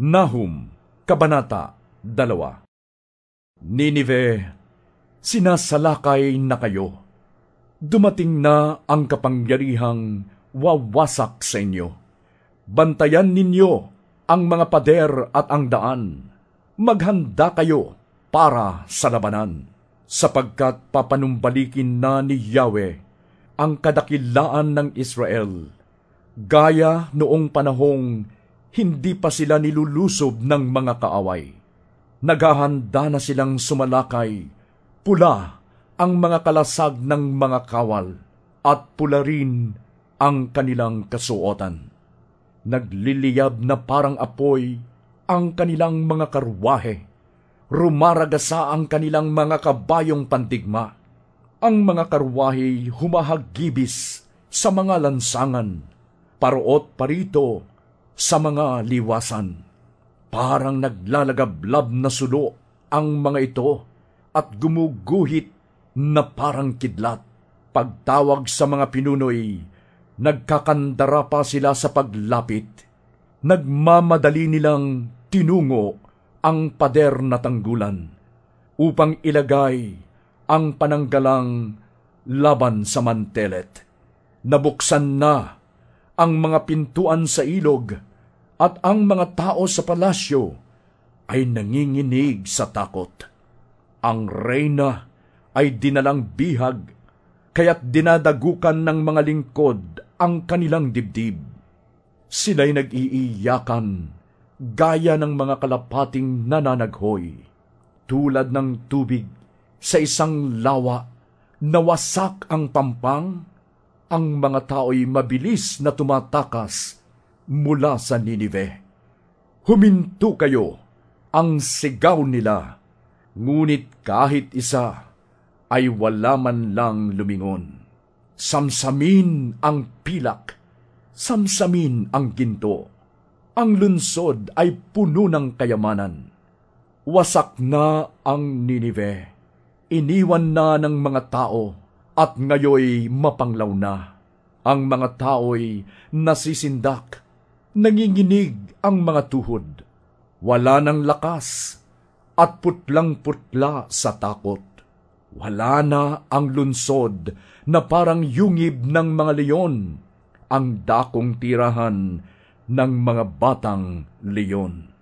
Nahum, Kabanata 2 Ninive, sinasalakay na kayo. Dumating na ang kapangyarihang wawasak sa inyo. Bantayan ninyo ang mga pader at ang daan. Maghanda kayo para sa labanan, sapagkat papanumbalikin na ni Yahweh ang kadakilaan ng Israel, gaya noong panahong hindi pa sila nilulusob ng mga kaaway. Naghahanda na silang sumalakay, pula ang mga kalasag ng mga kawal, at pula rin ang kanilang kasuotan. Nagliliyab na parang apoy ang kanilang mga karwahe, rumaragasa ang kanilang mga kabayong pandigma. Ang mga karwahe humahagibis sa mga lansangan, paruot parito sa mga liwasan. Parang naglalagablab na sulo ang mga ito at gumuguhit na parang kidlat. Pagtawag sa mga pinunoy, nagkakandara pa sila sa paglapit. Nagmamadali nilang tinungo ang pader na tanggulan upang ilagay ang pananggalang laban sa mantelet. Nabuksan na ang mga pintuan sa ilog at ang mga tao sa palasyo ay nanginginig sa takot. Ang reyna ay dinalang bihag, kaya't dinadagukan ng mga lingkod ang kanilang dibdib. Sila'y nag-iiyakan, gaya ng mga kalapating nananaghoy, tulad ng tubig sa isang lawa, nawasak ang pampang, ang mga tao'y mabilis na tumatakas mula sa Ninive. Huminto kayo ang sigaw nila, ngunit kahit isa ay wala man lang lumingon. Samsamin ang pilak, samsamin ang ginto. Ang lunsod ay puno ng kayamanan. Wasak na ang Ninive. Iniwan na ng mga tao at ngayoy mapanglaw na. Ang mga tao'y nasisindak, nanginginig ang mga tuhod, wala ng lakas, at putlang-putla sa takot. Wala na ang lunsod na parang yungib ng mga leyon, ang dakong tirahan ng mga batang leyon.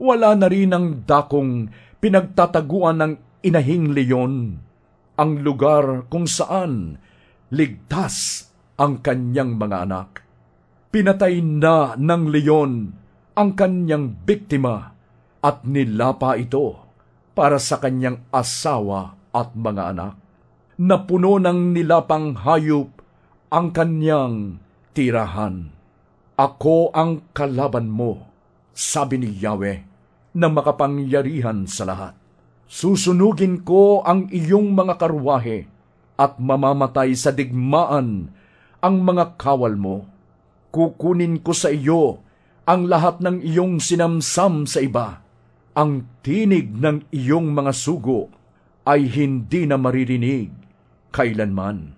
Wala na rin ang dakong pinagtataguan ng inahing leyon, ang lugar kung saan ligtas ang kanyang mga anak. Pinatay na ng leon ang kanyang biktima at nilapa ito para sa kanyang asawa at mga anak. Napuno ng nilapang hayop ang kanyang tirahan. Ako ang kalaban mo, sabi ni Yahweh, na makapangyarihan sa lahat. Susunugin ko ang iyong mga karwahe at mamamatay sa digmaan ang mga kawal mo. Kukunin ko sa iyo ang lahat ng iyong sinamsam sa iba. Ang tinig ng iyong mga sugo ay hindi na maririnig kailanman.